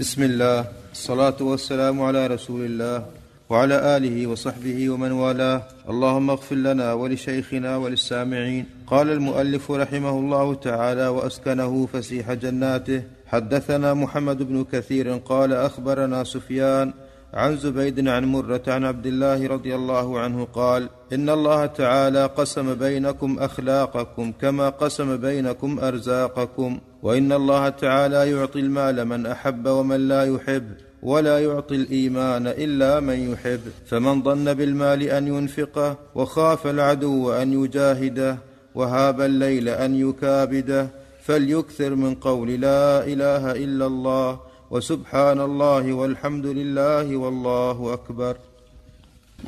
بسم الله. الصلاة والسلام على رسول الله وعلى آله وصحبه ومن والاه. اللهم اغفر لنا ولشيخنا وللسامعين. قال المؤلف رحمه الله تعالى وأسكنه فسيح جناته. حدثنا محمد بن كثير قال أخبرنا سفيان عن زبيد عن مرة عن عبد الله رضي الله عنه قال إن الله تعالى قسم بينكم أخلاقكم كما قسم بينكم أرزاقكم وإن الله تعالى يعطي المال من أحب ومن لا يحب ولا يعطي الإيمان إلا من يحب. فمن ظن بالمال أن ينفقه وخاف العدو أن يجاهده وهاب الليل أن يكابده فليكثر من قول لا إله إلا الله وسبحان الله والحمد لله والله أكبر.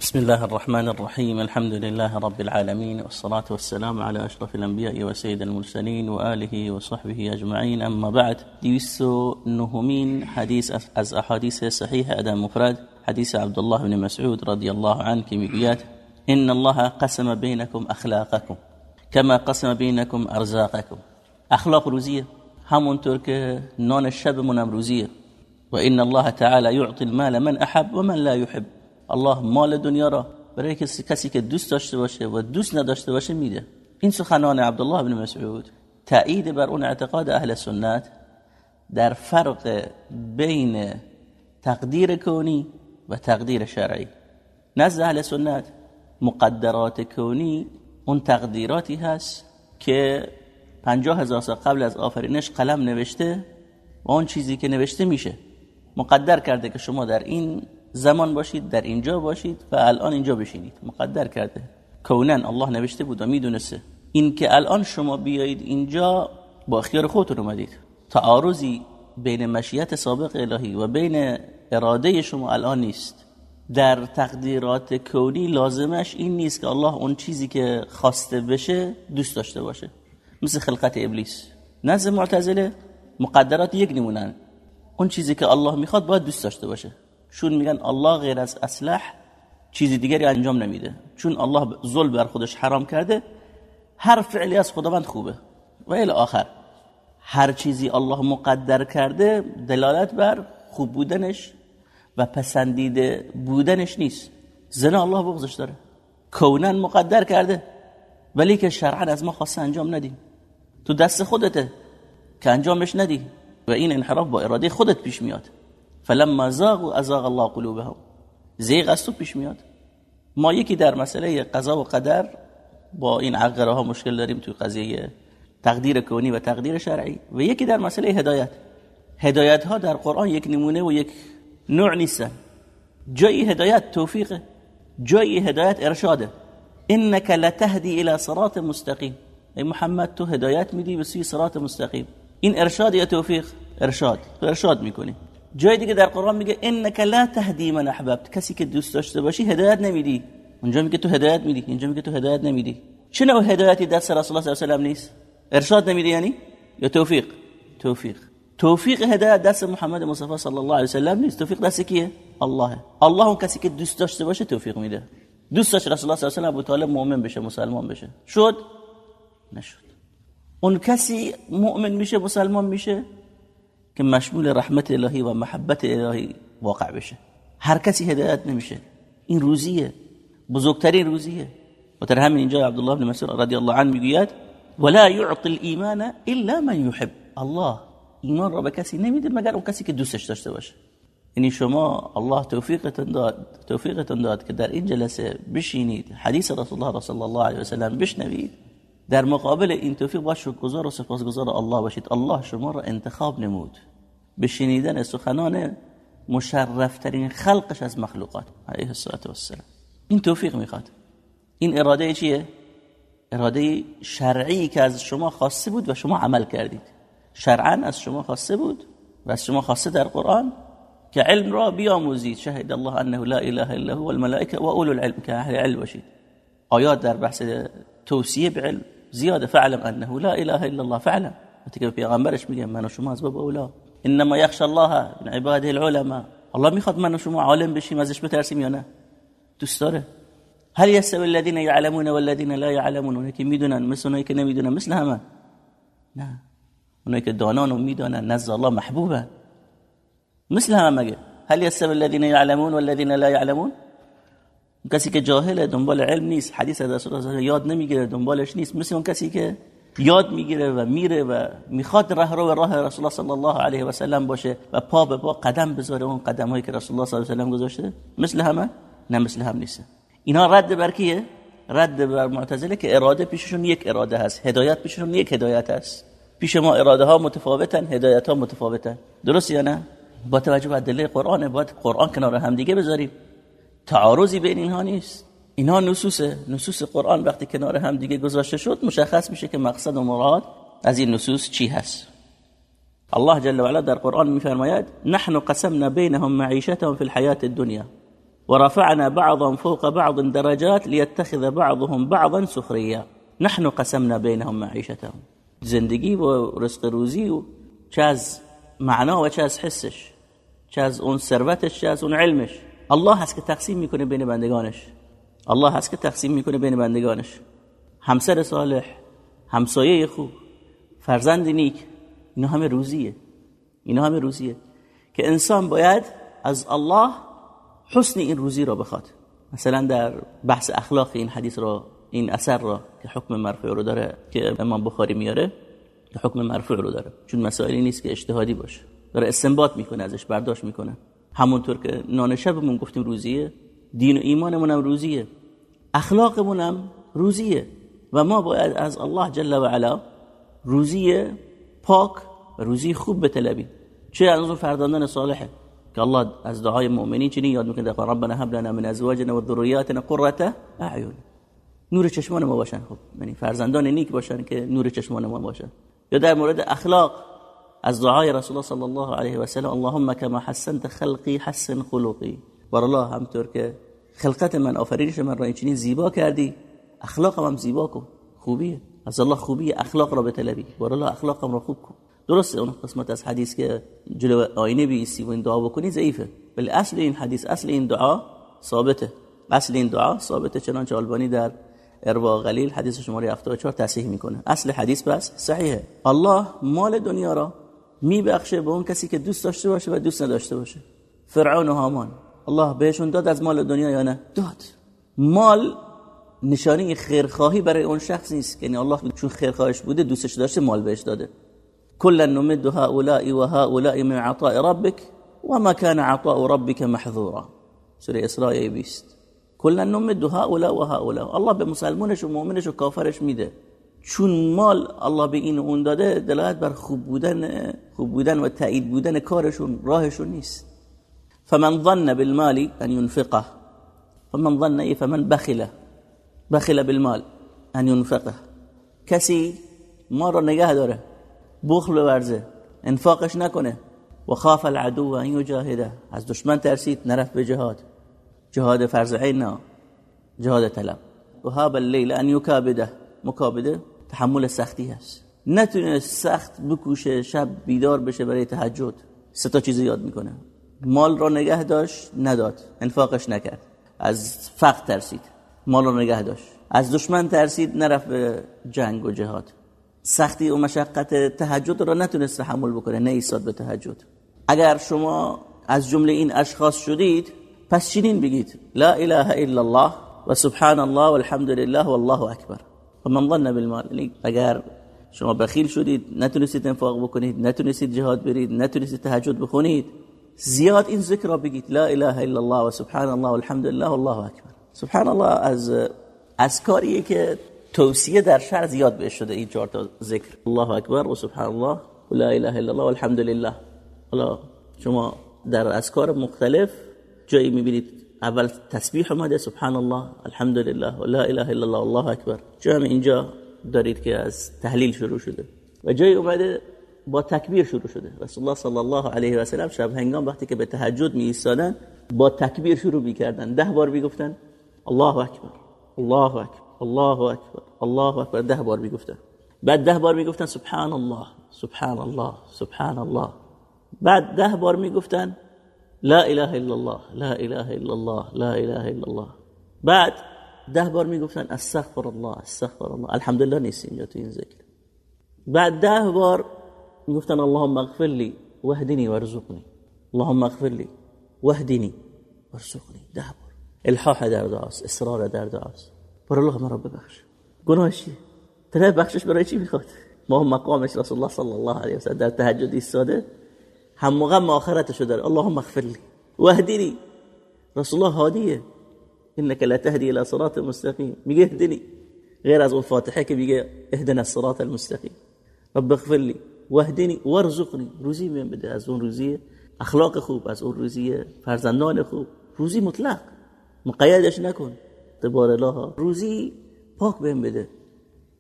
بسم الله الرحمن الرحيم. الحمد لله رب العالمين والصلاة والسلام على أشرف الأنبياء وسيد المرسلين وآله وصحبه أجمعين. أما بعد ديوسو نهمين حديث از أحاديث صحيحة أداء مفرد حديث عبد الله بن مسعود رضي الله عنه كميقيات إن الله قسم بينكم أخلاقكم كما قسم بينكم أرزاقكم أخلاق روزية همونطور که نان الشب منم وإن الله تعالى يعطي المال من أحب ومن لا يحب. الله مال دنیا را برای کسی که دوست داشته باشه و دوست نداشته باشه میده. این سخنان عبدالله بن مسعود تأیید بر اون اعتقاد اهل سنت در فرق بین تقدیر کونی و تقدیر شرعی. نزد اهل سنت مقدرات کونی اون تقدیراتی هست که پنجاه هزار سال قبل از آفرینش قلم نوشته و اون چیزی که نوشته میشه. مقدر کرده که شما در این زمان باشید در اینجا باشید و الان اینجا بشینید. مقدر کرده. کونن الله نوشته بود و می‌دونسته. این که الان شما بیایید اینجا با اختیار خودتون اومدید. تعارضی بین مشیت سابق الهی و بین اراده شما الان نیست. در تقدیرات کونی لازمش این نیست که الله اون چیزی که خواسته بشه دوست داشته باشه. مثل خلقت ابلیس. نزد معتزله مقدرات یک نمونن اون چیزی که الله می‌خواد باید دوست داشته باشه. چون میگن الله غیر از اصلح چیز دیگری انجام نمیده. چون الله ظلم بر خودش حرام کرده هر فعلی از خداوند خوبه. و الی آخر. هر چیزی الله مقدر کرده دلالت بر خوب بودنش و پسندیده بودنش نیست. زنا الله بغضش داره. کونن مقدر کرده. ولی که شرعا از ما خواسته انجام ندیم تو دست خودته که انجامش ندی. و این انحراف با اراده خودت پیش میاد. فلما زاغوا ازاغ الله قلوبهم. زیغ از تو پیش میاد. ما یکی در مسئله قضا و قدر با این عقره ها مشکل داریم توی قضیه تقدیر کونی و تقدیر شرعی. و یکی در مسئله هدایت. هدایت ها در قرآن یک نمونه و یک نوع نیستن. جایی هدایت توفیقه. جایی هدایت ارشاده. انك لتهدی الى صراط مستقیم. ای محمد تو هدایت میدی به سوی صراط مستقیم. این ارشاد یا توفیق؟ ارشاد. ارشاد می‌کنی. جای دیگه در قرآن میگه انک لا تهدی من احببت. کسی که دوست داشته باشی هدایت نمیدی. اونجا میگه تو هدایت میدی. اینجا میگه تو هدایت نمیدی. چه نوع هدایتی دست رسول الله صلی الله علیه و نیست؟ ارشاد نمیدی یعنی؟ یا توفیق؟ توفیق. توفیق هدایت دست محمد مصطفی صلی الله علیه و سلم نیست. توفیق دست کیه؟ الله. الله اون کسی که دوست داشته باشه توفیق میده. دوست داشت رسول الله صلی الله علیه و طالب مؤمن بشه مسلمان بشه. شد؟ نشد. اون کسی مؤمن میشه مسلمان میشه که مشمول رحمت الهی و محبت الهی واقع بشه. هر کسی هدایت نمیشه. این روزیه. بزرگترین روزیه. و در همین اینجا عبدالله بن مسعود رضی الله عنه میگوید ولا يعطي الإيمان إلا من يحب. الله ایمان را به کسی نمیده مگر اون کسی که دوستش داشته باشه. یعنی شما الله توفیقتون داد توفیقتون داد که در این جلسه بشینید حدیث رسول الله صلی الله علیه و سلم بشنوید. در مقابل این توفیق باید شکرگزار و سپاسگزار الله باشید. الله شما را انتخاب نمود. به شنیدن سخنان مشرفترین خلقش از مخلوقات علیه والسلام. این توفیق می‌خواد. این اراده چیه؟ اراده شرعی که از شما خواسته بود و شما عمل کردید. شرعا از شما خواسته بود و از شما خواسته در قرآن که علم را بیاموزید. شهد الله انه لا اله الا هو والملائکه و اولو العلم. که اهل علم باشید. آیات در بحث توصیه به علم زیاده فعلم أنه لا إله إلا الله فعلم وقتی که پیغمبرش میگه من و شما از باب اولا إنما یخشى الله من عباده العلماء. الله میخواد من و شما عالم بشیم ازش بترسیم یا نه دوست داره هل يستوي الذين يعلمون والذين لا يعلمون؟ اونایی که میدونن مثل اونایی که نمیدونن مثل همه نه اونایی که دانان و میدانن نزد الله محبوبة. مثل همه مگه هل یستوی الذین یعلمون والذین لا یعلمون کسی که جاهله دنبال علم نیست. حدیث از رسول الله یاد نمی‌گیره دنبالش نیست. مثل اون کسی که یاد می‌گیره و میره و می‌خواد راه رو راه رسول الله صلی الله علیه و سلم باشه و پا به پا قدم بذاره اون قدم هایی که رسول الله صلی الله علیه و سلم گذاشته. مثل همه؟ نه مثل هم نیست. اینا رد بر کیه؟ رد بر معتزله که اراده پیششون یک اراده هست. هدایت پیششون یک هدایت هست پیش ما اراده ها متفاوتن هدایت ها متفاوتن. درست یا نه؟ با توجه به ادله قرآن باید قرآن کنار هم دیگه بذاریم. تعارضی بین اینها نیست. اینها نصوص نصوص قرآن وقتی کنار هم دیگه گذاشته شد مشخص میشه که مقصد و مراد از این نصوص چی هست. الله جل وعلا در قرآن میفرماید نحن قسمنا بينهم معيشتهم في الحياة الدنيا ورفعنا بعضهم فوق بعض درجات ليتخذ بعضهم بعضا سخريا نحن قسمنا بينهم معيشتهم زندگی و رزق روزی و چه از معنا و چه از حسش چه از اون ثروتش چه از اون علمش. الله هست که تقسیم می‌کنه بین بندگانش. الله هست که تقسیم می‌کنه بین بندگانش. همسر صالح همسایه خوب فرزند نیک اینا همه روزیه. اینا همه روزیه. که انسان باید از الله حسن این روزی را بخواد. مثلا در بحث اخلاق این حدیث را این اثر را که حکم مرفوع رو داره که امام بخاری میاره که حکم مرفوع رو داره. چون مسائلی نیست که اجتهادی باشه. داره استنباط می‌کنه ازش برداشت می‌کنه. همونطور که نان شبمون گفتیم روزیه دین و ایمانمون هم روزیه. اخلاقمون هم روزیه. و ما باید از الله جل و علا روزی پاک و روزی خوب بطلبیم. چه از اون فرداندن صالحه که الله از دعای مؤمنین چنین یاد می‌کنه ربنا هب لنا من ازواجنا و ذریاتنا قرة اعین. نور چشمان ما باشن. خب یعنی فرزندان نیک باشن که نور چشمان ما باشن. یا در مورد اخلاق از دعای رسول الله صلی الله علیه و سلم اللهم كما حسنت خلقی حسن خلقی. بر الله همطور که خلقت من آفرینش من را چنین زیبا کردی اخلاقم هم زیبا کن. خوبیه. از الله خوبی اخلاق را بطلبی بر الله اخلاقم را خوب کن. درسته اون قسمت از حدیث که جلو آینه بیستی و این دعا بکنی ضعیفه. ولی اصل این حدیث اصل این دعا ثابته. اصل این دعا ثابته چنانچه آلبانی در اروا غلیل حدیث شماره 74 تصحیح می‌کنه. اصل حدیث بس صحیحه. الله مال دنیا را میبخشه به اون کسی که دوست داشته باشه و دوست نداشته باشه. فرعون و هامان. الله بهشون داد از مال دنیا یا نه؟ داد. مال نشانی خیرخواهی برای اون شخص نیست. یعنی الله چون خیرخواهش بوده دوستش داشته مال بهش داده. كلا نمد هؤلاء وهؤلاء من عطاء ربك وما كان عطاء ربك محظورا. سوره اسراء 20 كلا نمد هؤلاء وهؤلاء الله به مسلمونش و مؤمنش و کافرش میده. چون مال الله به این اون داده دلالت بر خوب بودن خوب بودن و تأیید بودن کارشون راهشون نیست. فمن ظن بالمال ان ينفقه. فمن ظن ای فمن بخل بخل بالمال ان ينفقه. کسی ما رو نگه داره بخل بورزه انفاقش نکنه و خاف العدو ان یجاهده. از دشمن ترسید نرفت به جهاد. جهاد فرض عین جهاد طلب. و هاب اللیل ان یکابده. مکابده؟ تحمل سختی هست. نتونه سخت بکوشه شب بیدار بشه برای تهجد. سه تا چیز یاد می‌کنه. مال را نگه داشت نداد. انفاقش نکرد. از فقر ترسید. مال را نگه داشت. از دشمن ترسید نرفت به جنگ و جهاد. سختی و مشقت تهجد را نتونست تحمل بکنه نه ایستاد به تهجد. اگر شما از جمله این اشخاص شدید پس چنین بگید. لا اله الا الله و سبحان الله والحمد لله والله اکبر. و من ظن بالمال یعنی اگر شما بخیل شدید نتونستید انفاق بکنید نتونستید جهاد برید نتونستید تهجد بخونید زیاد این ذکر را بگید. لا اله الا الله و سبحان الله والحمد لله والله اکبر. سبحان الله از از کاریه که توصیه در شهر زیاد بهش شده این چهار تا ذکر. الله اکبر و سبحان الله و لا اله الا الله والحمد لله. حالا شما در اذکار مختلف جایی می‌بینید اول تسبیح اومده سبحان الله الحمد لله و لا اله الا الله الله اکبر. جای اینجا دارید که از تحلیل شروع شده. و جای اومده با تکبیر شروع شده. رسول الله صلی الله علیه و سلم شب هنگام وقتی که به تهجد می ایستادن با تکبیر شروع می‌کردن. ده بار می‌گفتن الله اکبر الله اکبر الله اکبر الله اکبر. ده بار می‌گفتن. بعد ده بار می‌گفتن سبحان الله سبحان الله سبحان الله. بعد ده بار می‌گفتن لا اله الا الله لا اله الا الله لا اله الا الله بعد ده بار می‌گفتن استغفر الله استغفر الله الحمدلله نیست اینجا تو این ذکر بعد ده بار می‌گفتن اللهم اغفر لي واهدني وارزقني اللهم اغفر لی وهدنی ورزقنی ده بار الحاح در دعاست اصرار در دعاست بر الله مرا ببخش گناهش طلب بخشش برای چی می‌خواد ما مقامش رسول الله صلی الله علیه وسلم در تهجد ایستاده هم موقع آخرتشو داره اللهم اغفر لی وهدنی رسول الله هادیه إنك لا تهدی إلى صراط مستقیم میگه اهدنی غیر از اون فاتحه که میگه اهدنا الصراط المستقیم رب اغفر لی واهدنی وارزقنی روزی بهم بده از اون روزی اخلاق خوب از اون روزی فرزندان خوب. روزی مطلق. مقیدش نکن. تبار الله. روزی پاک بهم بده.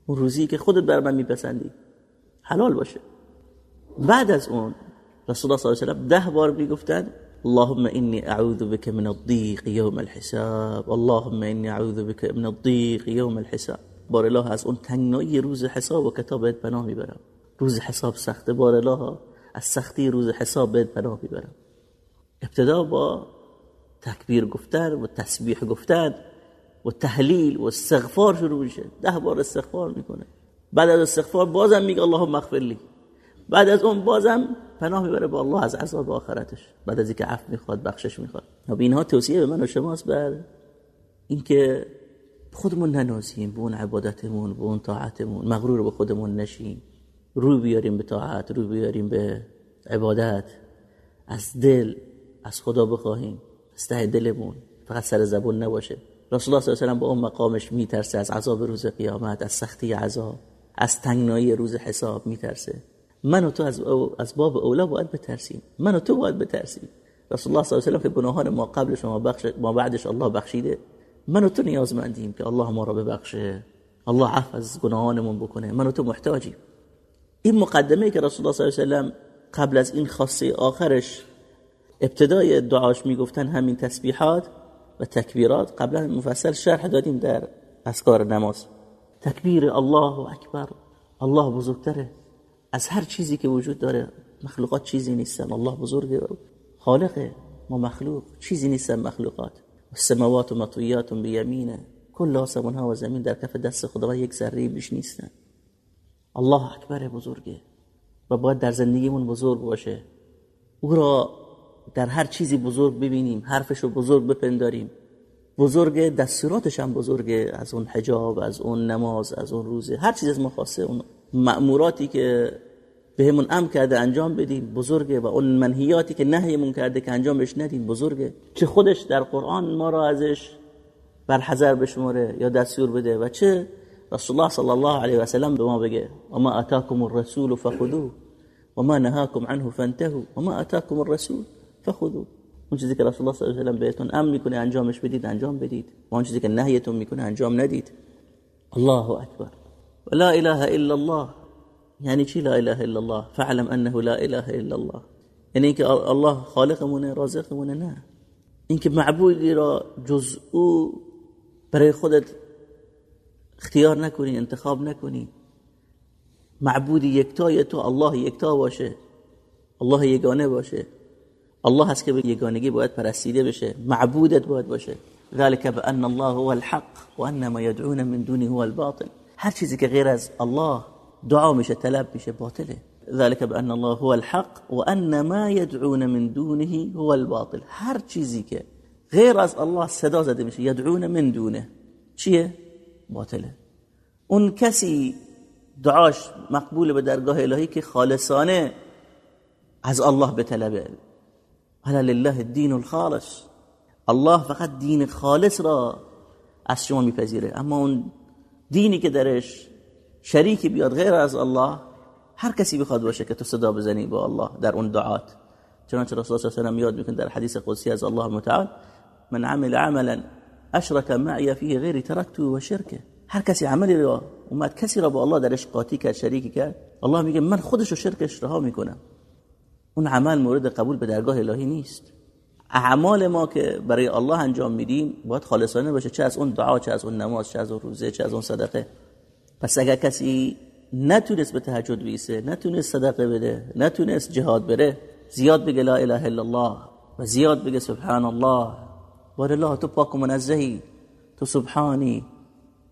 اون روزی که خودت بر من میپسندی. حلال باشه. بعد از اون رسول الله صلی الله علیه و ده بار می‌گفتن اللهم إني أعوذ بك من الضيق يوم الحساب اللهم إني أعوذ بك من الضيق يوم الحساب بار الله از اون تنگنایی روز حساب و کتابت پناه می‌برم روز حساب سخته بار الله از سختی روز حساب بهت پناه می‌برم ابتدا با تکبیر گفتن و تسبیح گفتن و تحلیل و استغفار شروع میشه ده بار استغفار می‌کنه بعد از استغفار بازم میگه اللهم اغفر لی بعد از اون بازم پناه می‌بره با الله از عذاب آخرتش. بعد از اینکه عفو می‌خواد بخشش می‌خواد. و اینها توصیه به من و شماست. بر اینکه خودمون ننازیم به اون عبادتمون به اون طاعتمون. مغرور به خودمون نشیم. روی بیاریم به طاعت روی بیاریم به عبادت. از دل از خدا بخواهیم. از ته دلمون. فقط سر زبون نباشه. رسول الله صلی الله علیه و با اون مقامش میترسه. از عذاب روز قیامت از سختی عذاب از تنگنایی روز حساب میترسه. من و تو از, از باب اولا باید بترسیم. من و تو باید بترسیم. رسول الله صلی الله علیه و که گناهان ما قبلش و ما, بخش ما بعدش الله بخشیده. من و تو نیازمندیم که الله ما را ببخشه. الله عفو از گناهانمون بکنه. من و تو محتاجیم. این مقدمه که رسول الله صلی الله علیه و قبل از این خاصه آخرش ابتدای دعاش می‌گفتن همین تسبیحات و تکبیرات قبلا مفصل شرح دادیم در اسکار نماز. تکبیر الله اکبر الله بزرگتره. از هر چیزی که وجود داره مخلوقات چیزی نیستن. الله بزرگه خالقه ما مخلوق چیزی نیستن مخلوقات. السماوات مطویات بیمینه. کل آسمان ها و زمین در کف دست خدا یک ذره بیش نیستن. الله اکبر بزرگه و باید در زندگیمون بزرگ باشه. او را در هر چیزی بزرگ ببینیم حرفش رو بزرگ بپنداریم. بزرگ دستوراتش هم بزرگه از اون حجاب از اون نماز از اون روزه. هر چیز از ما خواسته اون مأموراتی که بهمون امر کرده انجام بدیم بزرگه و اون منهیاتی که نهیمون کرده که انجامش ندیم بزرگه. چه خودش در قرآن ما را ازش برحضر بشماره یا دستور بده و چه رسول الله صلی الله علیه و سلم به ما بگه و ما اتاکم الرسول فخذوه و ما نهاکم عنه فانتهوا و ما اتاکم الرسول فخذوه. اون چیزی که رسول الله صلی الله علیه و سلم بهتون امر می‌کنه انجامش بدید انجام بدید. و اون چیزی که نهیتون می‌کنه انجام ندید. الله اکبر. لا اله الا الله. یعنی چی لا اله الا الله؟ فعلم انه لا اله الا الله. یعنی اینکه الله خالقمونه رازقمونه نه. اینکه معبودی را جز او برای خودت اختیار نکنی انتخاب نکنی. معبودی یکتای تو الله یکتا باشه. الله یگانه باشه. الله هست که به یگانگی باید پرستیده بشه. معبودت باید باشه. ذلك بأن الله هو الحق وأن ما يدعون من دونه هو الباطل. هر چیزی که غیر از الله دعا میشه طلب میشه باطله. ذلك بأن الله هو الحق وأن ما يدعون من دونه هو الباطل. هر چیزی که غیر از الله صدا زده میشه یدعون من دونه چیه؟ باطله. اون کسی دعاش مقبول به درگاه الهی که خالصانه از الله به طلبه هلا لله الدین الخالص. الله فقط دین خالص را از شما میپذیره. اما اون دینی که درش شریکی بیاد غیر از الله هر کسی بخواد باشه که تو صدا بزنی با الله در اون دعات. چنانچه رسول الله صلی الله و یاد می‌کنه در حدیث قدسی از الله متعال من عمل عملا اشرك معي فيه غیری ترکته و شرکه. هر کسی عملی را اومد کسی را با الله درش قاطی کرد شریکی کرد الله میگه من خودش و شرکش رها می‌کنم. اون عمل مورد قبول به درگاه الهی نیست. اعمال ما که برای الله انجام میدیم باید خالصانه باشه چه از اون دعا چه از اون نماز چه از اون روزه چه از اون صدقه. پس اگر کسی نتونست به تهجد بیسه نتونست صدقه بده نتونست جهاد بره زیاد بگه لا اله الا الله و زیاد بگه سبحان الله بار الله تو پاک و منزهی تو سبحانی.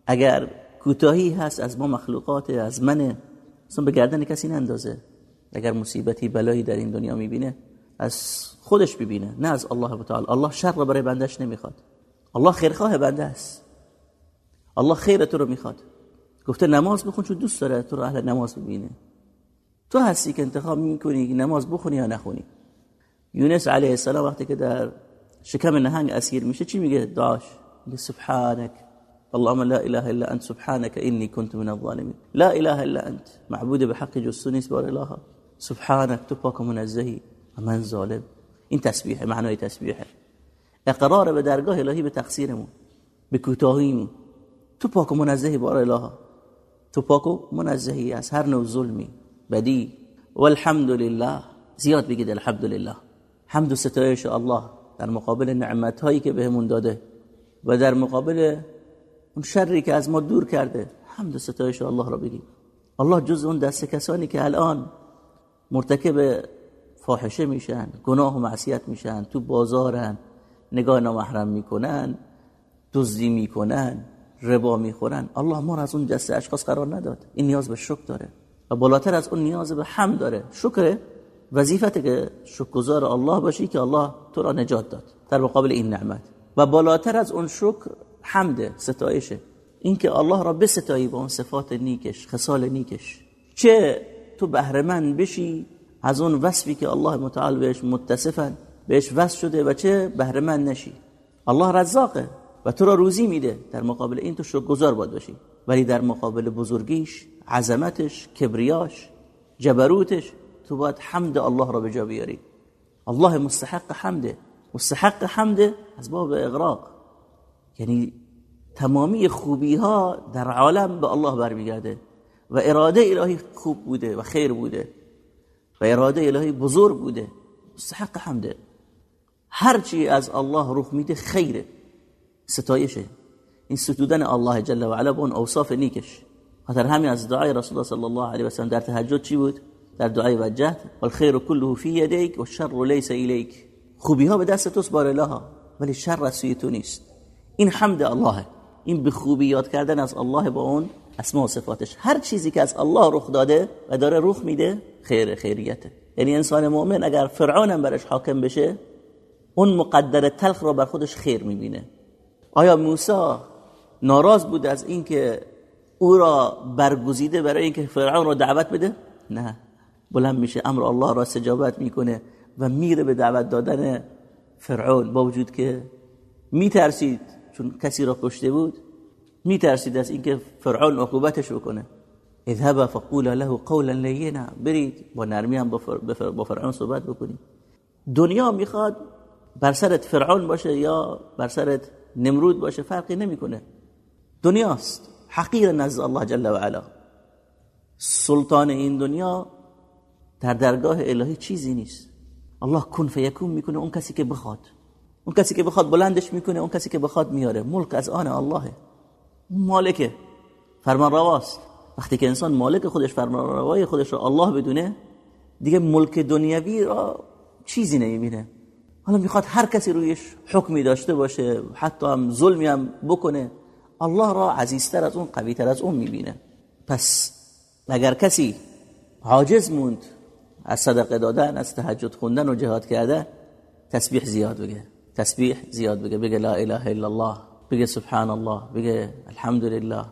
اگر کوتاهی هست از ما مخلوقات از منه اصلا به گردن کسی نندازه. اگر مصیبتی بلایی در این دنیا می‌بینه از خودش ببینه نه از الله تعالی. الله شر برای بندش نمی‌خواد. الله خیرخواه بنده است. الله خیر تو رو می‌خواد. گفته نماز بخون چون دوست داره تو رو اهل نماز ببینه. تو هستی که انتخاب می‌کنی نماز بخونی یا نخونی. یونس علیه السلام وقتی که در شکم نهنگ اسیر میشه چی میگه؟ داش. میگه سبحانك اللهم لا اله الا انت سبحانك اني كنت من الظالمين لا اله الا انت. معبود بحق جز نیست بار اله سبحانك تو پاک و منزهی. و من ظالم. این تسبیح معنای تسبیحه اقرار به درگاه الهی به تقصیرمون به کوتاهیمون. تو پاک و منزهی بار اله تو پاک و منزهی از هر نوع ظلمی. بدی. والحمد لله زیاد بگید الحمد لله حمد و ستایش الله در مقابل نعمت هایی که بهمون داده و در مقابل اون شری که از ما دور کرده. حمد و ستایش الله را بگیم الله جز اون دست کسانی که الان مرتکب فاحشه میشن گناه و معصیت میشن تو بازارن نگاه نامحرم می‌کنن دزدی می‌کنن ربا می‌خورن. الله ما از اون دست اشخاص قرار نداد. این نیاز به شکر داره. و بالاتر از اون نیاز به حمد داره. شکر وظیفته که شکرگزار الله باشی که الله تو را نجات داد. در مقابل این نعمت. و بالاتر از اون شکر حمد ستایشه. اینکه الله را بستایی با اون صفات نیکش خصال نیکش. چه تو بهرمند بشی از اون وصفی که الله متعال بهش متصفن بهش وصف شده و چه بهرمند نشی. الله رزاقه و تو را روزی میده. در مقابل این تو شکرگزار باید باشی. ولی در مقابل بزرگیش عظمتش کبریاش جبروتش تو باید حمد الله را به جا بیاری. الله مستحق حمده. مستحق حمده از باب اغراق. یعنی تمامی خوبی ها در عالم به الله برمیگرده. و اراده الهی خوب بوده و خیر بوده. و اراده الهی بزرگ بوده. مستحق حمده هرچی از الله رخ میده خیره. ستایشه. این ستودن الله جل و علا به اون اوصاف نیکش. خاطر همین از دعای رسول الله صلی الله علیه و سلم در تهجد چی بود؟ در دعای وجهت والخير كله في يديك والشر ليس اليك خوبی ها به دست توست بار الله ولی شر از سوی تو نیست. این حمد الله. این به خوبی یاد کردن از الله با اون اسماء و صفاتش. هر چیزی که از الله رخ داده و داره رخ میده خیر خیریته. یعنی انسان مؤمن اگر فرعون هم برش حاکم بشه اون مقدر تلخ را بر خودش خیر می‌بینه. آیا موسی ناراض بود از اینکه او را برگزیده برای اینکه فرعون را دعوت بده؟ نه. بلند میشه امر الله را سجابت می‌کنه و میره به دعوت دادن فرعون. با وجود که میترسید چون کسی را کشته بود میترسید از اینکه فرعون عقوبتش بکنه. اذهب فقولا له قولا لینا. برید با نرمی هم با فرعون صحبت بکنید. دنیا می‌خواد بر سرت فرعون باشه یا بر سرت نمرود باشه فرقی نمی‌کنه. دنیاست. حقیر نزد الله جل و علا. سلطان این دنیا در درگاه الهی چیزی نیست. الله کن فیکون می‌کنه اون کسی که بخواد. اون کسی که بخواد بلندش می‌کنه اون کسی که بخواد میاره. ملک از آن اللهه مالکه. فرمان رواست. وقتی که انسان مالک خودش فرمان روای خودش رو الله بدونه دیگه ملک دنیوی را چیزی نمی‌بینه. حالا می‌خواد هر کسی رویش حکمی داشته باشه حتی هم ظلمی هم بکنه الله را عزیزتر از اون قویتر از اون می‌بینه. پس اگر کسی عاجز موند از صدقه دادن از تهجد خوندن و جهاد کردن تسبیح زیاد بگه. تسبیح زیاد بگه بگه لا اله الا الله. بگه سبحان الله بگه الحمدلله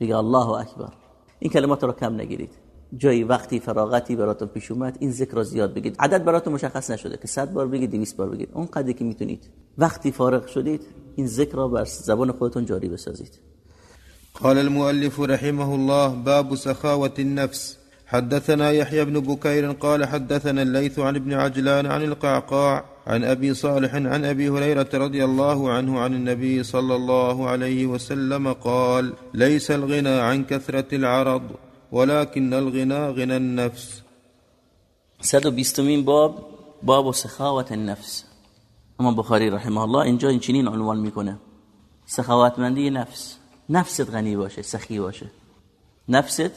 بگه الله اکبر این کلمات رو کم نگیرید جایی وقتی فراغتی براتون پیش اومد این ذکر رو زیاد بگید. عدد براتون مشخص نشده که 100 بار بگید 200 بار بگید. اون قدری که میتونید. وقتی فارغ شدید این ذکر را بر زبان خودتون جاری بسازید. قال المؤلف رحمه الله باب سخاوة النفس. حدثنا يحيى بن بكير قال حدثنا الليث عن ابن عجلان عن القعقاع عن أبي صالح عن أبي هريرة رضي الله عنه عن النبي صلى الله عليه وسلم قال ليس الغنى عن كثرة العرض ولكن الغنى غنى النفس. صد بیستمین باب باب سخاوت النفس. اما بخاری رحمه الله اینجا این چنین عنوان میکنه. سخاوتمندی نفس. نفست غنی باشه سخی باشه. نفست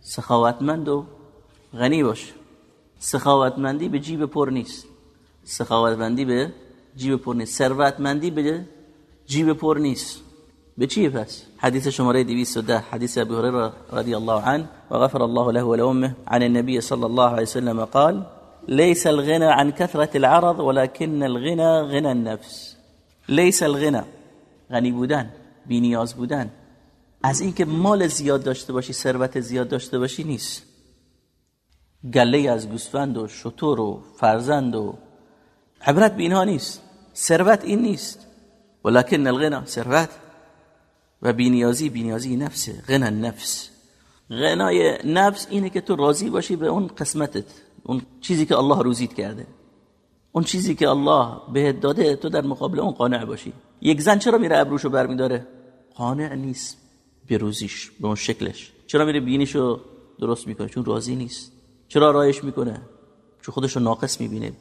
سخاوتمند و غنی باش سخاوتمندی به جیب پر نیست. سخاوتمندی به جیب پر نیست. ثروتمندی به جیب پر نیست. به چی پس؟ حدیث شماره 210 حدیث ابی هریره رضی الله عنه و غفر الله له و لامه عن النبي صلى الله عليه وسلم قال ليس الغنى عن كثرة العرض ولكن الغنى غنى النفس. ليس الغنى غنی بودن بینیاز بودن. از اینکه مال زیاد داشته باشی ثروت زیاد داشته باشی نیست. گله از گوسفند و شطور و فرزند و عبرت به اینها نیست. ثروت این نیست. ولكن الغنى ثروت. و بینیازی بینیازی نفسه غنى نفس غنای نفس اینه که تو راضی باشی به اون قسمتت اون چیزی که الله روزیت کرده. اون چیزی که الله بهت داده تو در مقابل اون قانع باشی. یک زن چرا میره ابروشو برمیداره؟ قانع نیست. به روزیش به اون شکلش. چرا میره بینیشو درست می‌کنه؟ چون راضی نیست. چرا رایش می‌کنه؟ چون خودشو ناقص می‌بینه.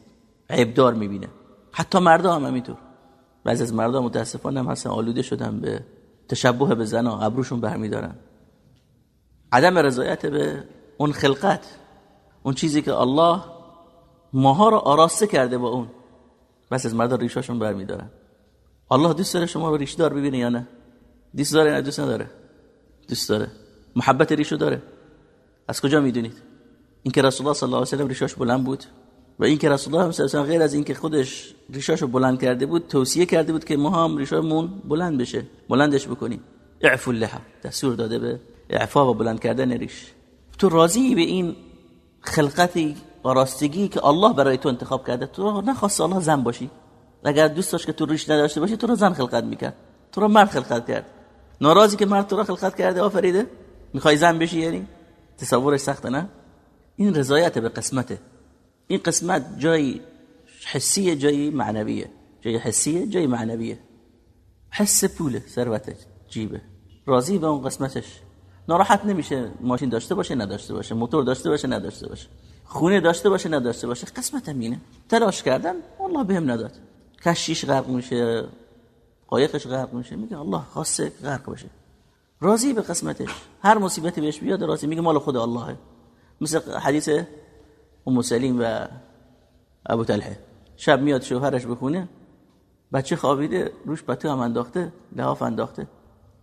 عیبدار می‌بینه. حتی مردا هم همینطور. بعضی از مردا متاسفانه هم هستن. آلوده شدن به تشبه به زنا ابروشون برمیدارن. عدم رضایت به اون خلقت اون چیزی که الله ماها رو آراسته کرده با اون. بس از مردا ریشاشون برمیدارن. الله دوست داره شما ریش دار ببینه یا نه؟ دوست داره نه؟ دوست نداره. دوست داره. محبت ریشو داره. از کجا می‌دونید؟ اینکه رسول الله صلی الله علیه و سلم ریشاش بلند بود. و اینکه رسول الله الله غیر از اینکه خودش ریشاشو بلند کرده بود توصیه کرده بود که ما هم ریشامون بلند بشه بلندش بکنیم. اعفو اللحى دستور داده به اعفا و بلند کردن ریش. تو راضی به این خلقتی راستگی که الله برای تو انتخاب کرده تو نخواست الله زن باشی. اگر دوست داشت که تو ریش نداشته باشی تو رو زن خلقت می‌کرد. تو رو مرد خلقت کرد. ناراضی که مرد تو رو خلقت کرده آفریده. می‌خوای زن بشی یعنی؟ تصورش سخته نه؟ این رضایت به قسمته این قسمت جای حسیه جای معنویه. جای حسیه جای معنویه. حس پوله ثروت جیبه. راضی به اون قسمتش. ناراحت نمیشه ماشین داشته باشه نداشته باشه. موتور داشته باشه نداشته باشه. خونه داشته باشه نداشته باشه. قسمت همینه تلاش کردن والله بهم نداد. کشیش غرق میشه قایقش غرق میشه. میگه الله خاصه غرق باشه. راضی به قسمتش. هر مصیبتی بهش بیاد راضی. میگه مال خود اللهه مثل حدیث ام سلیم و ابو طلحه. شب میاد شوهرش بخونه بچه خوابیده روش پتو هم انداخته لحاف انداخته.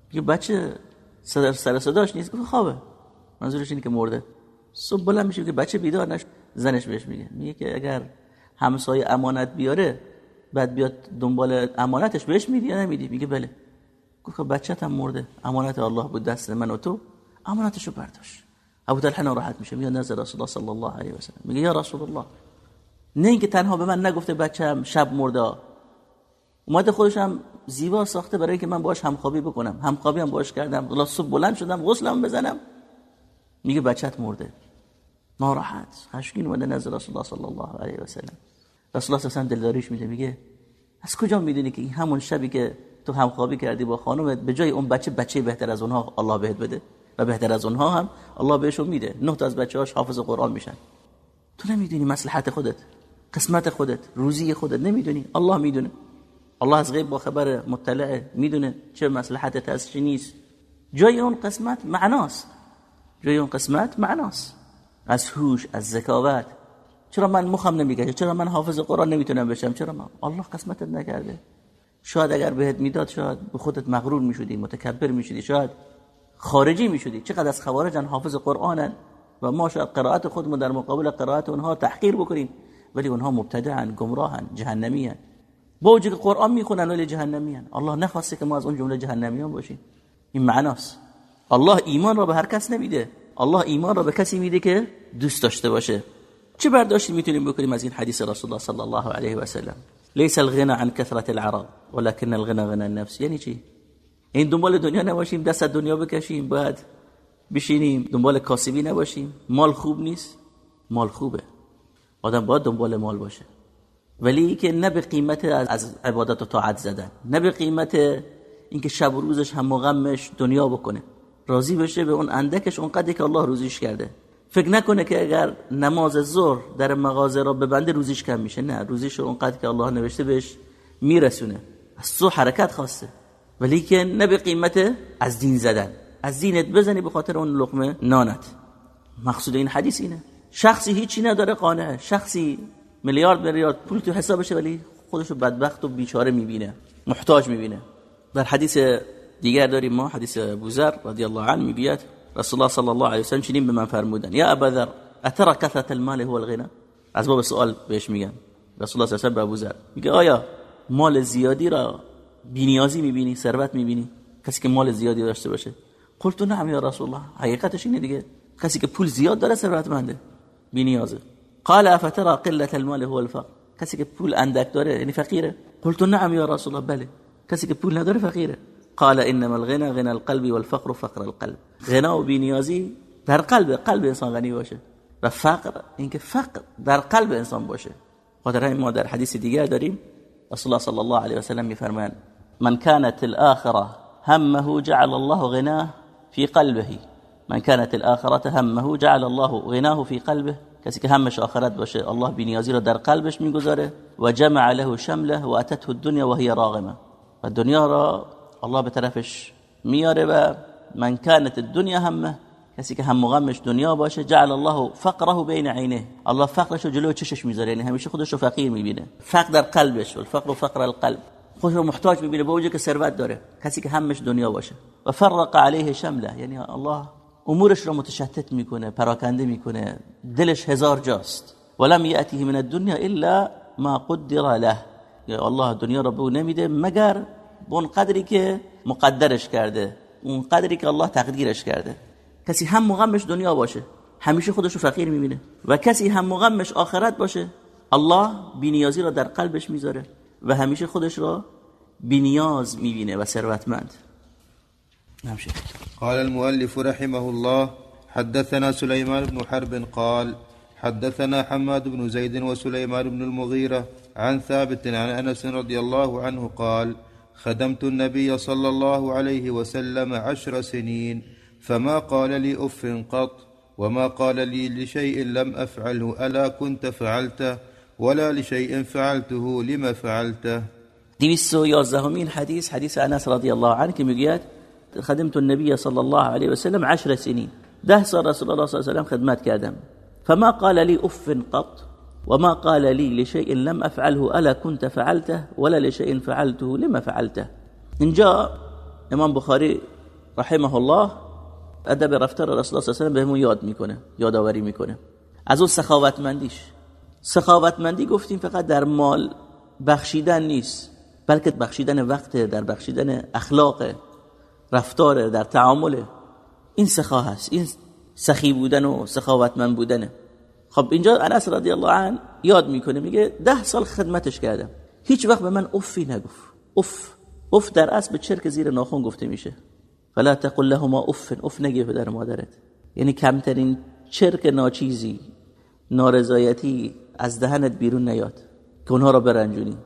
میگه بچه سر صداش نیست؟ گفت خوابه. منظورش اینه که مرده. صبح بلند میشه که بچه بیدار نش زنش بهش میگه. میگه که اگر همسایه امانت بیاره بعد بیاد دنبال امانتش بهش میدی یا نمیدی؟ میگه بله. گفت خب بچه هم مرده. امانت الله بود دست من و تو. امانتشو برداشت. ابو طلحه ناراحت میشه میاد نزد رسول الله صلی الله علیه و سلم میگه یا رسول الله نه اینکه تنها به من نگفته بچه‌م شب مرده اومده خودش هم زیبا ساخته برای اینکه من باش همخوابی بکنم همخوابی هم باش کردم الله صبح بلند شدم غسلم بزنم میگه بچت مرده ناراحت خشمگین اومده نزد رسول الله صلی الله علیه و سلم رسول الله صلی دلداریش میده میگه از کجا می‌دونی که همون شبی که تو همخوابی کردی با خانمت به جای اون بچه بچه بهتر از اونها الله بهت بده و بهتر از اونها هم الله بهشون میده. نه تا از بچه‌هاش حافظ قرآن میشن. تو نمی‌دونی مصلحت خودت قسمت خودت روزی خودت نمی‌دونی. الله می‌دونه. الله از غیب با خبر مطلعه می‌دونه چه مصلحتت هست چه نیست. جای اون قسمت معناست. جای اون قسمت معناست. از هوش از ذکاوت. چرا من مخم نمیگه چرا من حافظ قرآن نمی‌تونم بشم؟ چرا من؟ الله قسمتت نکرده. شاید اگر بهت می‌داد شاید به خودت مغرور می‌شدی متکبر می‌شدی شاید خارجی می‌شدی. چقدر از خوارجن حافظ قرآنن و ما شاید قرائت خودمون در مقابل قرائت اونها تحقیر بکنیم. ولی اونها مبتدعن گمراهن جهنمیان با وجود قرآن می‌خونن ولی جهنمیان الله نخواسته که ما از اون جمله جهنمیان باشیم. این معناست. الله ایمان را به هر کس نمیده. الله ایمان را به کسی میده که دوست داشته باشه. چه برداشتی می‌تونیم بکنیم از این حدیث رسول الله صلی الله علیه و سلم؟ ليس الغنى عن كثرة العرض ولكن الغنى غنى النفس. یعنی چی؟ این دنبال دنیا نباشیم دست دنیا بکشیم بعد بشینیم. دنبال کاسبی نباشیم. مال خوب نیست مال خوبه. آدم باید دنبال مال باشه. ولی که نه به قیمت از عبادت و طاعت زدن نه به قیمت اینکه شب و روزش هم مغمش دنیا بکنه. راضی بشه به اون اندکش اونقدر که الله روزیش کرده. فکر نکنه که اگر نماز ظهر در مغازه را ببنده روزیش کم میشه. نه روزیش اونقدر که الله نوشته بهش میرسونه. از تو حرکت خواسته. ولی که نه به قیمت از دین زدن. از دینت بزنی به خاطر اون لقمه نانت. مقصود این حدیث اینه. شخصی هیچی نداره قانعه شخصی میلیارد میلیارد پول تو حسابشه ولی خودشو بدبخت و بیچاره می‌بینه. محتاج می‌بینه. در حدیث دیگر داریم ما حدیث ابوذر رضی الله عنه میگه رسول الله صلی الله علیه و سلم چنین به من فرمودن یا ابا ذر اترى كثرة المال هو الغنى? از باب سوال بهش میگن رسول الله صلی الله علیه و آله میگه آیا مال زیادی را بینیازی می‌بینی ثروت می‌بینی کسی که مال زیادی داشته باشه. قلت نعم یا رسول الله حقیقتش اینه دیگه. کسی که پول زیاد داره ثروتمنده. بینیازه. قال افترى قله المال هو الفقر کسی که پول اندک داره یعنی فقیره. قلت نعم یا رسول الله بله. کسی که پول نداره فقیره. قال انما الغنى غنى القلب والفقر فقر القلب. غنا و بینیازی در قلب قلب انسان غنی باشه. و فقر اینکه فقر در قلب انسان باشه. خاطر ما در حدیث دیگر داریم. رسول الله صلی الله علیه و سلم میفرمایند من كانت الآخرة همه جعل الله غناه في قلبه. من كانت الآخرة همه جعل الله غناه في قلبه. که همش آخرت باشه الله بینیازی رو در قلبش میگذاره و جمع له شمله و اتته الدنيا وهي راغمه. و دنیا را الله به میاره و من كانت الدنيا همه کسی که هم غمش دنیا باشه جعل الله فقره بین عینه. الله فقرش رو جلوی چشش میذاره یعنی همیشه خودش رو فقیر میبینه. فقر در قلبش و فقر فقر القلب. خودش رو محتاج می‌بینه با که ثروت داره. کسی که همش دنیا باشه. و فرق علیه شمله. یعنی الله امورش رو متشتت می‌کنه پراکنده می‌کنه. دلش هزار جاست. ولم یأتیه من الدنیا الا ما قدر له. یا الله دنیا رو به نمیده مگر اون قدری که مقدرش کرده. اون قدری که الله تقدیرش کرده. کسی هم مغمش دنیا باشه همیشه خودش رو فقیر می‌بینه. و کسی هم مغمش آخرت باشه الله بینیازی را در قلبش می‌ذاره. و همیشه خودش را بینیاز میبینه و ثروتمند. نمشه قال المؤلف رحمه الله حدثنا سليمان بن حرب قال حدثنا حماد بن زيد وسليمان بن المغيرة عن ثابت عن أنس رضي الله عنه قال خدمت النبي صلى الله عليه وسلم عشر سنين فما قال لي أف قط وما قال لي لشيء لم أفعله ألا كنت فعلته؟ ولا لشيء فعلته لما فعلته؟ يازهمين حديث حديث انس رضي الله عنه که می‌گوید خدمت النبي صلى الله عليه وسلم عشر سنين ده سال رسول الله صلى الله عليه وسلم خدمت کردم. فما قال لي اف قط؟ وما قال لي لشيء لم افعله الا كنت فعلته ولا لشيء فعلته لما فعلته. اینجا امام بخاری رحمه الله ادب رفتار رسول الله صلی الله علیه و بهمون یاد می‌کنه یادآوری می‌کنه. از اون سخاوتمندیش. سخاوتمندی گفتیم فقط در مال بخشیدن نیست بلکه بخشیدن وقت در بخشیدن اخلاق رفتار در تعامل. این سخا هست این سخی بودن و سخاوتمند بودنه خب اینجا انس رضی الله عنه یاد می‌کنه میگه ده سال خدمتش کردم. هیچ وقت به من افی نگفت. اف اف در اصل به چرک زیر ناخون گفته میشه. فلا تقل لهما اف اف نگی پدر مادرت. یعنی کمترین چرک ناچیزی نارضایتی از دهنت بیرون نیاد. که اونها را برنجونی.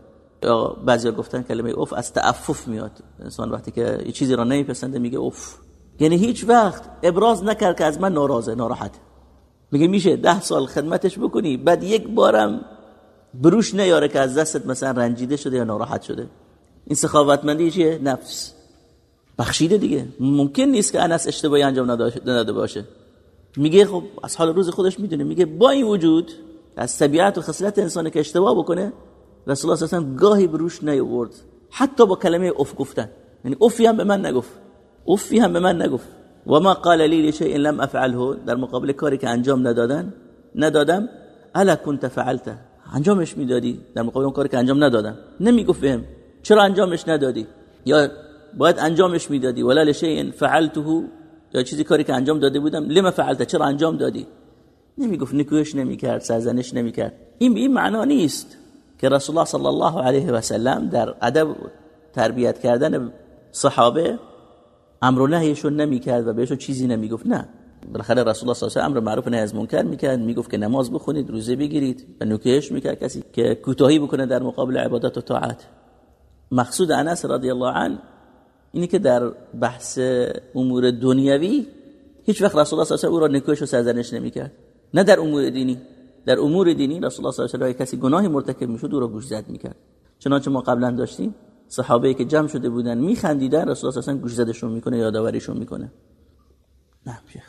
یا بعضی گفتن کلمه اف از تعفف میاد. انسان وقتی که یه چیزی را نمیپسنده میگه اف یعنی هیچ وقت ابراز نکرد که از من ناراضه ناراحت. میگه میشه ده سال خدمتش بکنی بعد یک بارم بروش نیاره که از دستت مثلا رنجیده شده یا ناراحت شده. این سخاوتمندی چیه؟ نفس. بخشیده دیگه. ممکن نیست که انس اشتباهی انجام نداده باشه. میگه خب از حال روز خودش می‌دونه. میگه با این وجود از طبیعت و خصلت انسان که اشتباه بکنه رسول الله صلی گاهی بروش نیورد حتی با کلمه اف گفتن. یعنی افی هم به من نگفت. افی هم به من نگفت. و ما قال لی لشیء لم افعله. در مقابل کاری که انجام ندادن ندادم. الا كنت فعلته انجامش می‌دادی. در مقابل اون کاری که انجام ندادم. نمی‌گفت بهم. چرا انجامش ندادی؟ یا باید انجامش می‌دادی. ولا لشیء فعلته. یا چیزی کاری که انجام داده بودم. لما فعلته چرا انجام دادی؟ نمی‌گفت نکوهش نمی‌کرد سرزنش نمی‌کرد. این این معنا نیست که رسول الله صلی الله علیه و سلم در ادب تربیت کردن صحابه امر و نهیشون نمی‌کرد و بهشون چیزی نمی‌گفت. نه. بالاخره رسول الله صلی الله علیه و امر معروف نهی از منکر می‌کرد. می‌گفت که نماز بخونید روزه بگیرید و نکوهش می‌کرد. کسی که کوتاهی بکنه در مقابل عبادت و طاعت. مقصود انس رضی الله عنه اینی که در بحث امور دنیوی هیچ وقت رسول الله صلی الله علیه و او را نکوهش و سرزنش نمی‌کرد. نه در امور دینی در امور دینی رسول الله صلی الله علیه و کسی گناهی مرتکب می‌شد او را گوش زد می‌کرد. چنانچه ما قبلا داشتیم صحابه که جمع شده بودن میخندیدن رسول الله صلی الله علیه و می‌کنه یادآوریشون می‌کنه. نعم شیخ.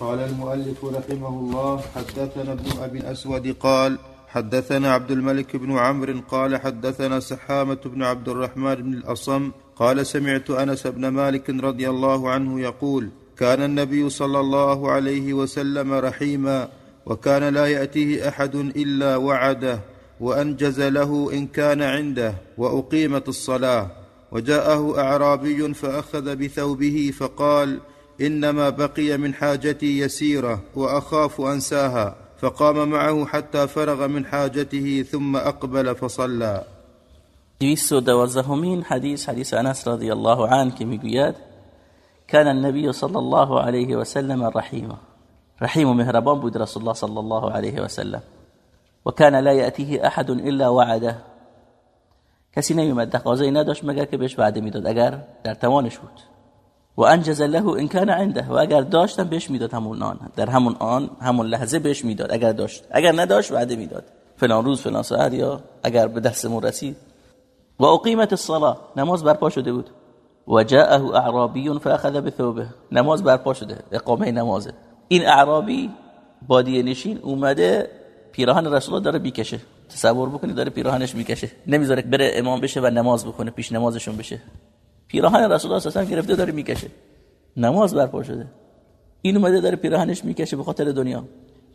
قال المؤلف رحمه الله حدثنا ابن ابي الاسود قال حدثنا عبد الملك بن عمرو قال حدثنا سحامة بن عبد الرحمن بن الأصم قال سمعت انس بن مالك رضي الله عنه يقول كان النبي صلى الله عليه وسلم رحيما وكان لا يأتيه أحد إلا وعده وأنجز له إن كان عنده وأقيمت الصلاة. وجاءه أعرابي فأخذ بثوبه فقال إنما بقي من حاجتي يسيرة وأخاف أنساها. فقام معه حتى فرغ من حاجته ثم أقبل فصلى. دویست حدیث حدیث انس رضی الله عنه که كان النبي صلى الله عليه وسلم رحيما. رحيم مهربان بود رسول الله صلى الله عليه وسلم. وكان لا يأتيه أحد إلا وعده. کسی نمیومد تقاضایی نداشت مگر که بهش وعده می‌داد اگر در توانش بود. و انجز له ان کان عنده و اگر داشتم بهش می‌داد همون آن. در همون آن همون لحظه بهش می‌داد اگر داشت. اگر نداشت وعده می‌داد. فلان روز فلان ساعت یا اگر به دستمون رسید. و اقیمت الصلاه نماز برپا شده بود. و جاءه اعرابی فاخذ بثوبه. نماز برپا شده اقامه نمازه. این اعرابی بادیه نشین اومده پیراهن رسول الله داره می‌کشه. تصور بکنید داره پیراهنش می‌کشه. نمی‌ذاره بره امام بشه و نماز بکنه پیش نمازشون بشه. پیراهن رسول الله اصلا گرفته داره می‌کشه. نماز برپا شده. این اومده داره پیراهنش می‌کشه به خاطر دنیا.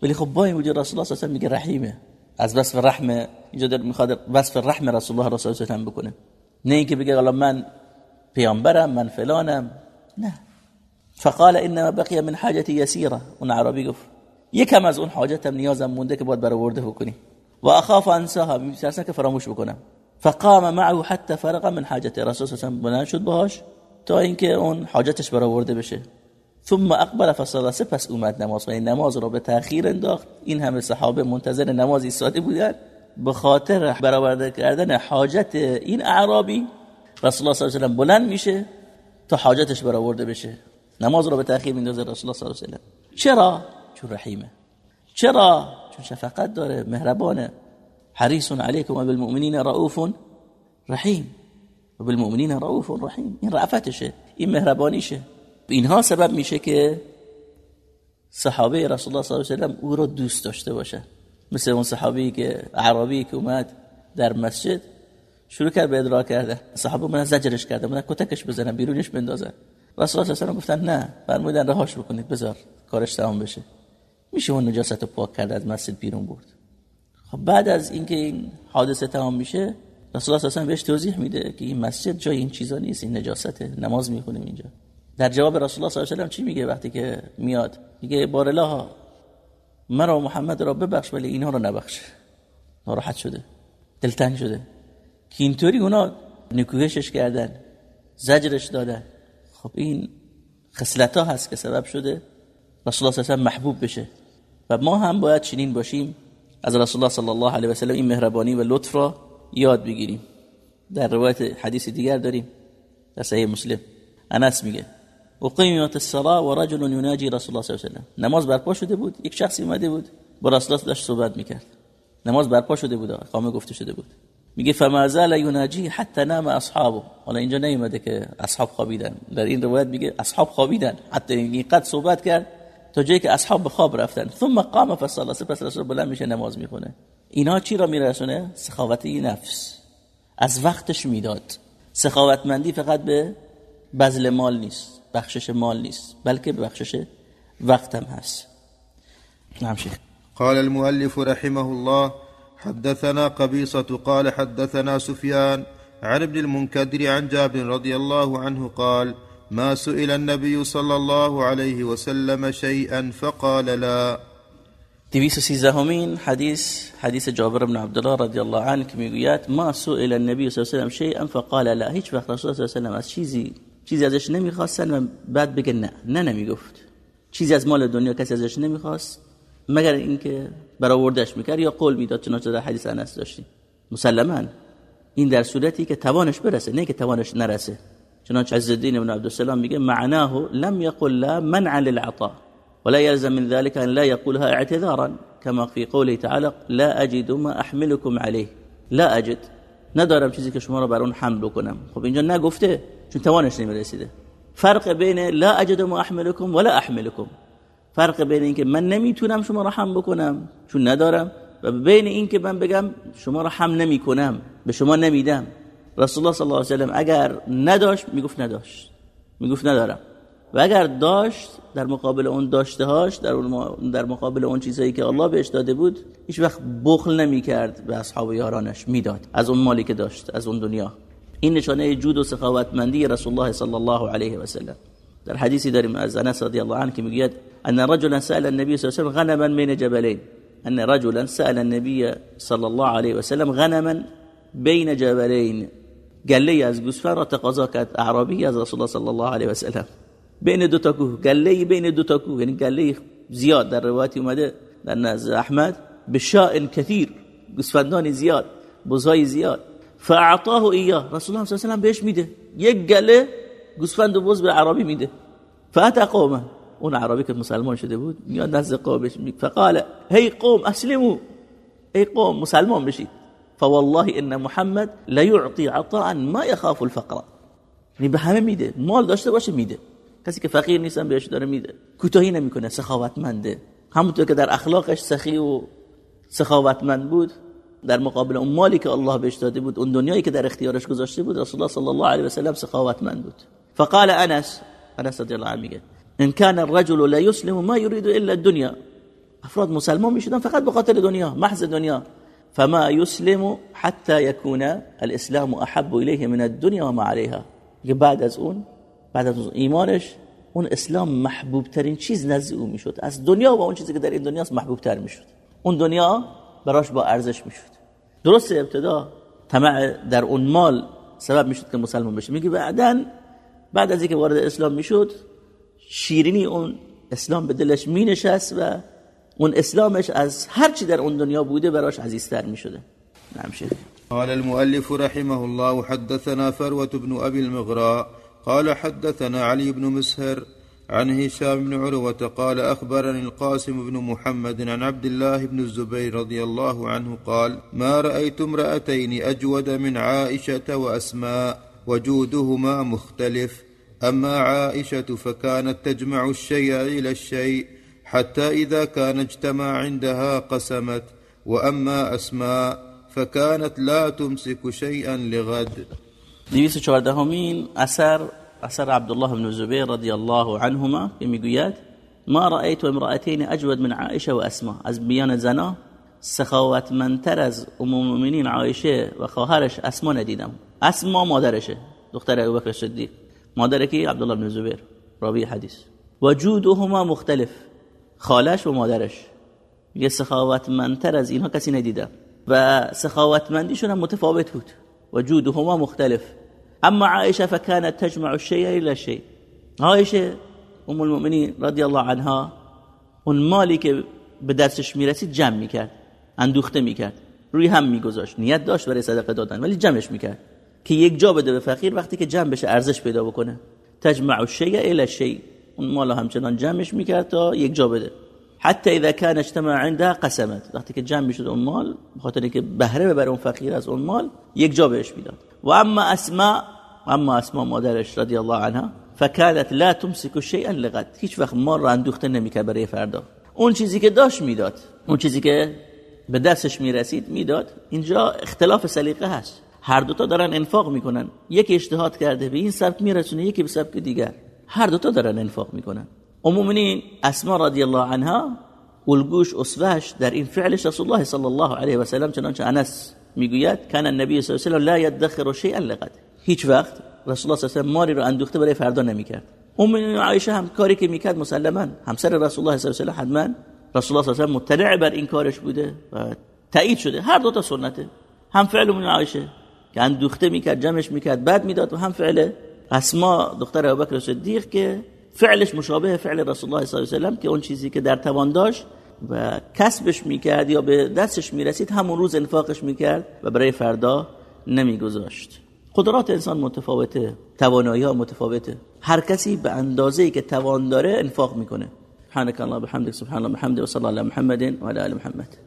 ولی خب با این وجود رسول الله اصلا میگه رحیمه. از وصف رحمه اینجا می‌خواد وصف رحم رسول الله رسول الله بکنه. نه اینکه بگه حالا من پیامبرم من فلانم. نه. فقال انما بقي من حاجتي يسيره اون عربی گفت یکم از اون حاجتم نیازم مونده که باید برآورده بکنی. و اخاف انساها. میترسم که فراموش بکنم. فقام معه حتى فرغ من حاجته رسول الله بلند شد باهاش تا اینکه اون حاجتش برآورده بشه. ثم اقبل فصلى سپس اومد نماز و نماز رو به تاخیر انداخت. این همه صحابه منتظر نماز ایستاده بودن. به خاطر برآورده کردن حاجت این اعرابی رسول الله صلی الله علیه و بلند میشه تا حاجتش برآورده بشه. نماز رو به تاخیر میندازه رسول الله صلی الله علیه و چرا؟ چون رحیمه. چرا؟ چون شفقت داره مهربانه. حریص علیکم و بالمؤمنین رؤوف رحیم. و بالمؤمنین رؤوف رحیم. این رعفتشه این مهربانیشه. اینها سبب میشه که صحابه رسول الله صلی الله علیه و سلم او رو دوست داشته باشه. مثل اون صحابی که عربی که اومد در مسجد شروع کرد به ادرا کرده صحابه من زجرش کرده من کتکش بزنن بیرونش بندازن. رسول الله صلی گفتن نه فرمودن رهاش بکنید بذار کارش تمام بشه. میشه اون نجاست رو پاک کرد از مسجد بیرون برد. خب بعد از اینکه این حادثه تمام میشه رسول الله صلی بهش توضیح میده که این مسجد جای این چیزا نیست این نجاسته نماز می‌خونیم اینجا. در جواب رسول الله صلی الله علیه و چی میگه وقتی که میاد؟ میگه بار الله مرا محمد را ببخش ولی اینها رو نبخش. ناراحت شده. دلتنگ شده. که اینطوری اونا نکوهشش کردن زجرش دادن. خب این خصلت ها هست که سبب شده رسول الله صلی محبوب بشه. و ما هم باید چنین باشیم از رسول الله صلی الله علیه و سلم این مهربانی و لطف را یاد بگیریم. در روایت حدیث دیگر داریم در صحیح مسلم. انس میگه و قیمت الصلاه و رجل یناجی رسول الله صلی الله علیه و نماز برپا شده بود یک شخصی اومده بود با رسول الله داشت صحبت می‌کرد. نماز برپا شده بود اقامه گفته شده بود. میگه فما زال یناجی حتی نام اصحابه. حالا اینجا نیومده که اصحاب خوابیدن. در این روایت میگه اصحاب خوابیدن. حتی اینقدر صحبت کرد تا جایی که اصحاب به خواب رفتن. ثم قام فصلى سپس رسول بلند میشه نماز می‌خونه. اینا چی را میرسونه؟ سخاوتی نفس. از وقتش می‌داد. سخاوتمندی فقط به بذل مال نیست بخشش مال نیست بلکه بخشش وقت هم هست. نعم شيخ قال المؤلف رحمه الله حدثنا قبيصة قال حدثنا سفيان عن ابن المنكدر عن جابر رضي الله عنه قال ما سئل النبي صلى الله عليه وسلم شيئا فقال لا. دویست و سیزدهمین حدیث حدیث جابر بن عبدالله رضی الله عنه که ما سئل النبی صلی الله علیه و سلم شیئا فقال لا هیچ وقت رسول الله صلی الله علیه و از چیزی چیزی ازش نمیخواستن و بعد بگه نه نه نمیگفت چیزی از مال دنیا کسی ازش نمیخواست مگر اینکه برآوردش می‌کرد یا قول می‌داد چنانچه در حدیث انس داشتیم مسلما. این در صورتی که توانش برسه نه که توانش نرسه. چنانچه عز الدین ابن عبدالسلام میگه معناه لم يقل لا منع للعطاء ولا يلزم من ذلك ان لا يقولها اعتذارا. كما في قوله تعالى لا اجد ما احملكم عليه لا اجد. ندارم چیزی که شما رو بر اون حمل بکنم. خب اینجا نگفته چون توانش نمی‌رسیده. فرق بین لا اجد ما احملكم ولا احملكم فرق بین اینکه من نمی‌تونم شما رو حمل بکنم چون ندارم و بین اینکه من بگم شما رو حمل نمی‌کنم به شما نمیدم. رسول الله صلی الله علیه و سلم اگر نداشت می‌گفت نداشت. می‌گفت ندارم. و اگر داشت در مقابل اون داشتهاش در در مقابل اون چیزایی که الله بهش داده بود هیچ وقت بخل نمی‌کرد به اصحاب یارانش می‌داد. از اون مالی که داشت از اون دنیا. این نشانه جود و سخاوتمندی رسول الله صلی الله علیه و سلم در حدیثی داریم از انس رضی الله عنه که میگه أن رجلا سأل النبي صلی الله علیه و غنما بین جبلین أن رجلا سأل النبي صلی الله علیه و سلم غنما بین جبلین گله از گوسفند تقاضا کرد اعرابی از رسول الله صلی الله علیه و سلم بین دو تا کوه گله بین دو تا کوه یعنی گله زیاد در روایتی اومده در نزد أحمد بشاء کثیر گوسفندان زیاد بزهای زیاد فأعطاه ایاه رسول الله صلی الله علیه و بهش میده یک گله گوسفند و بز به عربی میده فات قومه. اون عربی که مسلمان شده بود میاد نزد قومش میگه فقال هی قوم اسلموا. ای قوم مسلمان بشید فوالله ان محمد لا يعطي عطاء ما يخاف الفقر. یعنی به همه میده مال داشته باشه میده. کسی که فقیر نیستن بهش داره میده. کوتاهی نمی‌کنه سخاوتمنده. همونطور که در اخلاقش سخی و سخاوتمند بود در مقابل اون مالی که الله بهش داده بود اون دنیایی که در اختیارش گذاشته بود رسول الله صلی الله علیه و سلم سخاوتمند بود. فقال انس انس رضی الله عنه ان كان الرجل لا يسلم ما يريد الا الدنيا. افراد مسلمان می‌شدن فقط به خاطر دنیا محض دنیا فما يسلم حتى يكون الاسلام احب اليه من الدنيا وما عليها. بعد از اون بعد از ایمانش اون اسلام محبوب ترین چیز نزد او می‌شد. از دنیا و اون چیزی که در این دنیاست محبوب تر می‌شد. اون دنیا براش با ارزش می‌شد. درست ابتدا طمع در اون مال سبب می‌شد که مسلمان بشه. میگه بعدا بعد از اینکه وارد اسلام می‌شد شیرینی اون اسلام به دلش مینشست و اون اسلامش از هر چی در اون دنیا بوده براش عزیزتر می‌شده. نعم شیخ. قال المؤلف رحمه الله حدثنا فروة بن أبي المغراء قال حدثنا علي بن مسهر عن هشام بن عروة قال أخبرني القاسم بن محمد عن عبد الله بن الزبير رضي الله عنه قال ما رأيت امرأتين أجود من عائشة وأسماء وجودهما مختلف أما عائشة فكانت تجمع الشيء إلى الشيء حتى إذا كان اجتمع عندها قسمت وأما أسماء فكانت لا تمسك شيئا لغد. 214 همین أثر أثر عبدالله بن زبیر رضی الله عنهما که میگوید ما رأیت امرأتین أجود من عائشة و اسما از بیان زنا سخاوتمندتر از أم المؤمنین عایشه و خواهرش اسما ندیدم اسما مادرشه دختر ابوبکر صدیق مادر کی عبدالله بن زبیر راوی حدیث. وجودهما مختلف خالش و مادرش. یه سخاوتمندتر از اینها کسی ندیدم و سخاوتمندیشون هم متفاوت بود. وجودهما مختلف. اما عائشه فكانت تجمع الشيء الى الشيء عائشه ام المؤمنین رضی الله عنها اون مالی که به دستش می‌رسید جمع می‌کرد اندوخته می‌کرد. روی هم میگذاشت. نیت داشت برای صدقه دادن ولی جمعش می‌کرد. که یک جا بده به فقیر وقتی که جمع بشه ارزش پیدا بکنه. تجمع الشیء الى الشیء اون مال همچنان جمعش می‌کرد تا یک جا بده. حتی اذا كان اجتمع عندها قسمت. وقتی که جمع می‌شد اون مال بخاطر اینکه بهره ببره اون فقیر از اون مال یک جا بهش می‌داد. و اما اسماء اما اسماء مادرش رضی الله عنها فكانت لا تمسك شيئا لغد. هیچ وقت مال رو اندوخته نمی‌کرد برای فردا. اون چیزی که داشت می‌داد اون چیزی که به دستش می‌رسید می‌داد. اینجا اختلاف سلیقه هست. هر دوتا دارن انفاق می‌کنن. یکی اجتهاد کرده به این سبک میرسونه یکی به سبک دیگر. هر دوتا دارن انفاق می‌کنن. امومنین اسما رضی الله عنها الگوش اسوهش در این فعلش رسول الله صلی الله علیه و سلم چنانچه انس می‌گوید کان النبی صلی الله علیه و سلم لا يدخر شيئا لغد هیچ وقت رسول الله صلی الله علیه و ماری رو اندوخته برای فردا نمی‌کرد. ام عایشه هم کاری که می‌کرد مسلما. همسر رسول الله صلی الله علیه و حتما رسول الله صلی الله علیه و مطلع بر این کارش بوده و تایید شده. هر دو تا سنته. هم فعل ام عایشه که اندوخته می‌کرد جمعش می‌کرد بعد می‌داد و هم فعل اسما دختر ابوبکر صدیق که فعلش مشابه فعل رسول الله صلی الله علیه و سلم که اون چیزی که در توان داشت و کسبش می‌کرد یا به دستش می‌رسید همون روز انفاقش می‌کرد و برای فردا نمیگذاشت. قدرات انسان متفاوته توانایی ها متفاوته. هر کسی به اندازه‌ای که توان داره انفاق می‌کنه. سبحانك الله بحمدك سبحان الله بحمده وصلى الله على محمد وعلى ال محمد.